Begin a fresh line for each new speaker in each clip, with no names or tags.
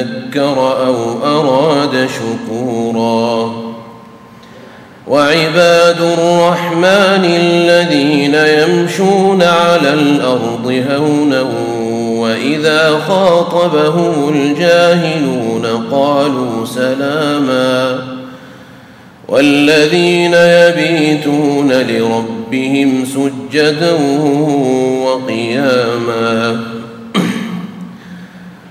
يذكر أو أراد شكورا. وعباد الرحمن الذين يمشون على الأرض هونا وإذا خاطبهم الجاهلون قالوا سلاما. والذين يبيتون لربهم سجدا وقياما.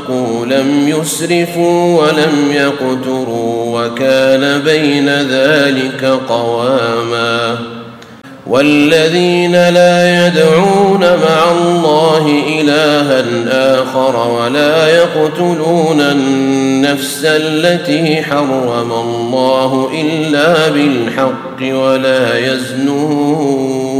أنفقوا لم يسرفوا ولم يقتروا وكان بين ذلك قواما. والذين لا يدعون مع الله إلها آخر ولا يقتلون النفس التي حرم الله إلا بالحق ولا يزنون.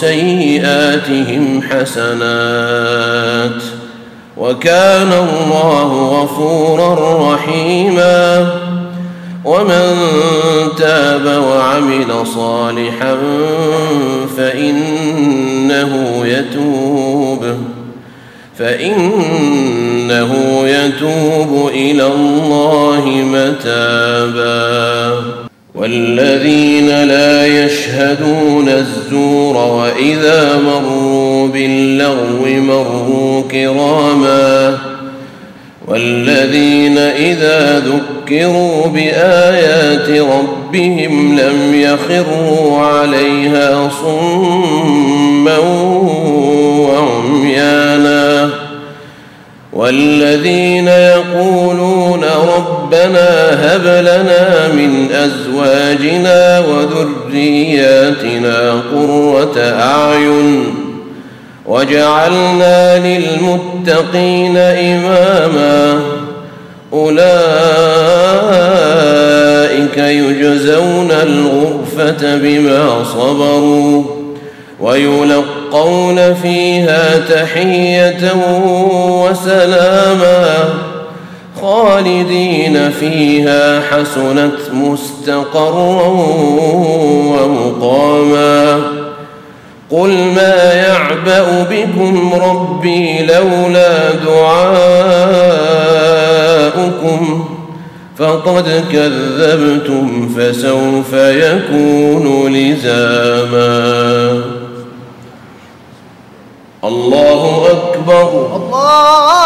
سيئاتهم حسنات وكان الله غفورا رحيما ومن تاب وعمل صالحا فإنه يتوب فإنه يتوب إلى الله متابا والذين لا يشهدون الزور وإذا مروا باللغو مروا كراما والذين إذا ذكروا بآيات ربهم لم يخروا عليها صما وعميانا والذين ربنا هب لنا من أزواجنا وذرياتنا قرة أعين وجعلنا للمتقين إماما أولئك يجزون الغرفة بما صبروا ويلقون فيها تحية وسلاما خالدين فيها حسنت مستقرا ومقاما. قل ما يعبأ بكم ربي لولا آباؤكم فقد كذبتم فسوف يكون لزاما. الله أكبر.
الله